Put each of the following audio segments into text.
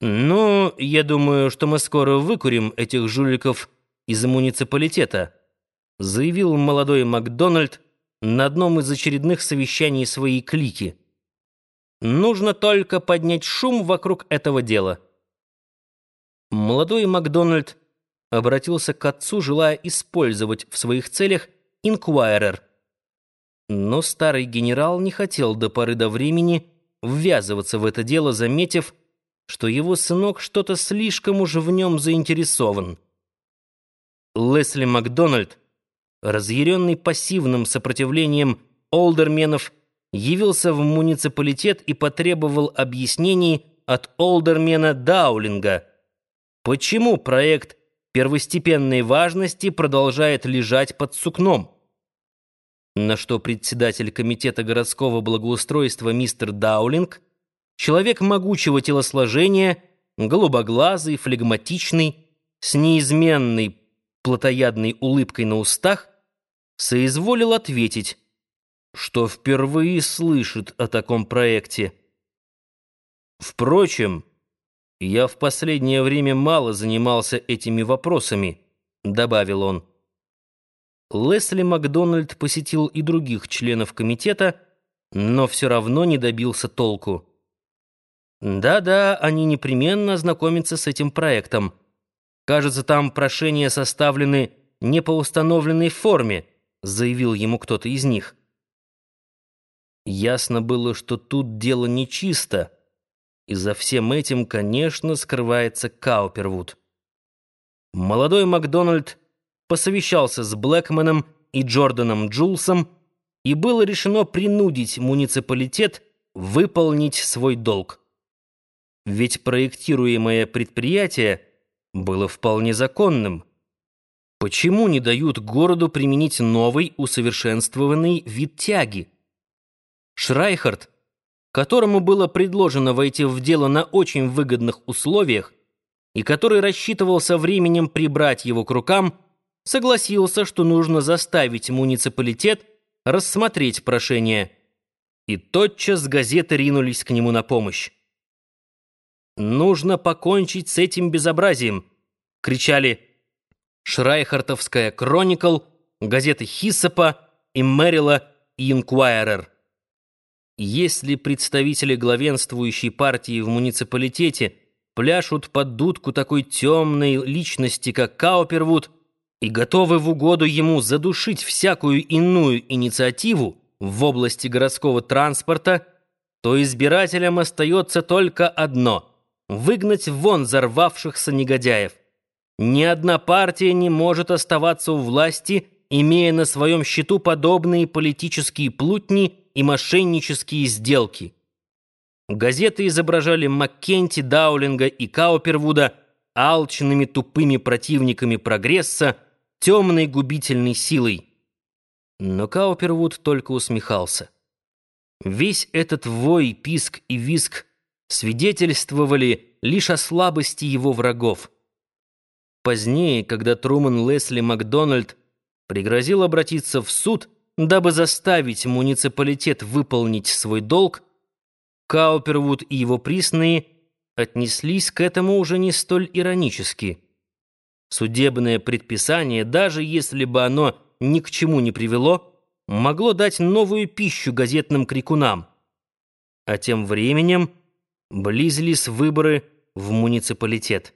«Ну, я думаю, что мы скоро выкурим этих жуликов из муниципалитета», заявил молодой Макдональд на одном из очередных совещаний своей клики. «Нужно только поднять шум вокруг этого дела». Молодой Макдональд обратился к отцу, желая использовать в своих целях «Инкуайрер». Но старый генерал не хотел до поры до времени ввязываться в это дело, заметив, что его сынок что-то слишком уж в нем заинтересован. Лесли Макдональд, разъяренный пассивным сопротивлением олдерменов, явился в муниципалитет и потребовал объяснений от олдермена Даулинга, почему проект первостепенной важности продолжает лежать под сукном. На что председатель комитета городского благоустройства мистер Даулинг Человек могучего телосложения, голубоглазый, флегматичный, с неизменной плотоядной улыбкой на устах, соизволил ответить, что впервые слышит о таком проекте. Впрочем, я в последнее время мало занимался этими вопросами, добавил он. Лесли Макдональд посетил и других членов комитета, но все равно не добился толку. Да-да, они непременно ознакомятся с этим проектом. Кажется, там прошения составлены не по установленной форме, заявил ему кто-то из них. Ясно было, что тут дело нечисто, и за всем этим, конечно, скрывается Каупервуд. Молодой Макдональд посовещался с Блэкманом и Джорданом Джулсом, и было решено принудить муниципалитет выполнить свой долг. Ведь проектируемое предприятие было вполне законным. Почему не дают городу применить новый усовершенствованный вид тяги? Шрайхард, которому было предложено войти в дело на очень выгодных условиях и который рассчитывал со временем прибрать его к рукам, согласился, что нужно заставить муниципалитет рассмотреть прошение. И тотчас газеты ринулись к нему на помощь. «Нужно покончить с этим безобразием!» — кричали Шрайхартовская «Кроникл», газеты Хиссопа и Мэрила и «Инкуайрер». Если представители главенствующей партии в муниципалитете пляшут под дудку такой темной личности, как Каупервуд, и готовы в угоду ему задушить всякую иную инициативу в области городского транспорта, то избирателям остается только одно — выгнать вон взорвавшихся негодяев. Ни одна партия не может оставаться у власти, имея на своем счету подобные политические плутни и мошеннические сделки. Газеты изображали Маккенти, Даулинга и Каупервуда алчными тупыми противниками прогресса, темной губительной силой. Но Каупервуд только усмехался. Весь этот вой, писк и виск свидетельствовали лишь о слабости его врагов. Позднее, когда Труман Лесли Макдональд пригрозил обратиться в суд, дабы заставить муниципалитет выполнить свой долг, Каупервуд и его присные отнеслись к этому уже не столь иронически. Судебное предписание, даже если бы оно ни к чему не привело, могло дать новую пищу газетным крикунам. А тем временем Близились выборы в муниципалитет.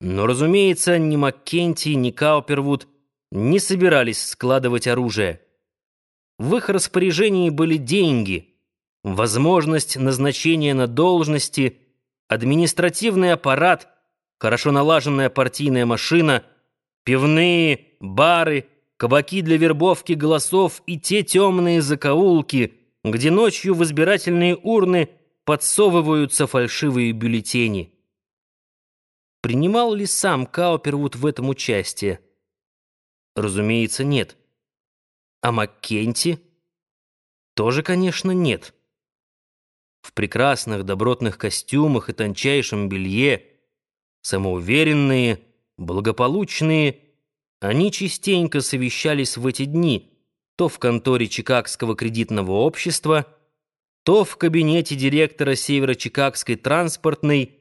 Но, разумеется, ни Маккенти, ни Каупервуд не собирались складывать оружие. В их распоряжении были деньги, возможность назначения на должности, административный аппарат, хорошо налаженная партийная машина, пивные, бары, кабаки для вербовки голосов и те темные закоулки, где ночью в избирательные урны – подсовываются фальшивые бюллетени. Принимал ли сам Каупервуд в этом участие? Разумеется, нет. А Маккенти? Тоже, конечно, нет. В прекрасных добротных костюмах и тончайшем белье, самоуверенные, благополучные, они частенько совещались в эти дни, то в конторе Чикагского кредитного общества, то в кабинете директора Северо-Чикагской транспортной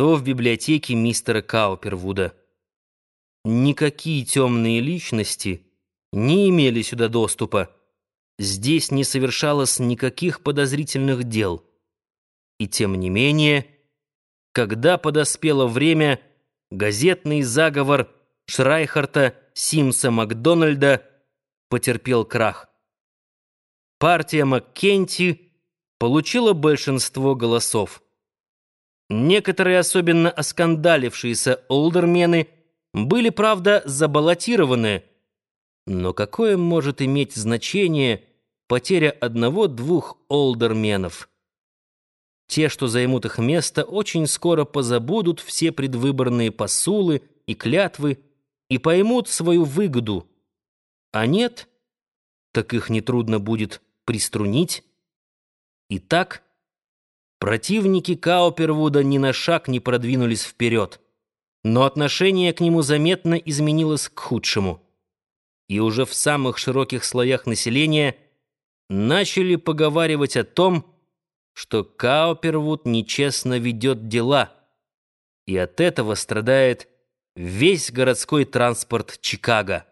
что в библиотеке мистера Каупервуда. Никакие темные личности не имели сюда доступа. Здесь не совершалось никаких подозрительных дел. И тем не менее, когда подоспело время, газетный заговор Шрайхарта Симса Макдональда потерпел крах. Партия Маккенти получила большинство голосов. Некоторые особенно оскандалившиеся олдермены были, правда, забаллотированы, но какое может иметь значение потеря одного-двух олдерменов? Те, что займут их место, очень скоро позабудут все предвыборные посулы и клятвы и поймут свою выгоду. А нет, так их нетрудно будет приструнить. Итак, противники Каупервуда ни на шаг не продвинулись вперед, но отношение к нему заметно изменилось к худшему. И уже в самых широких слоях населения начали поговаривать о том, что Каупервуд нечестно ведет дела, и от этого страдает весь городской транспорт Чикаго.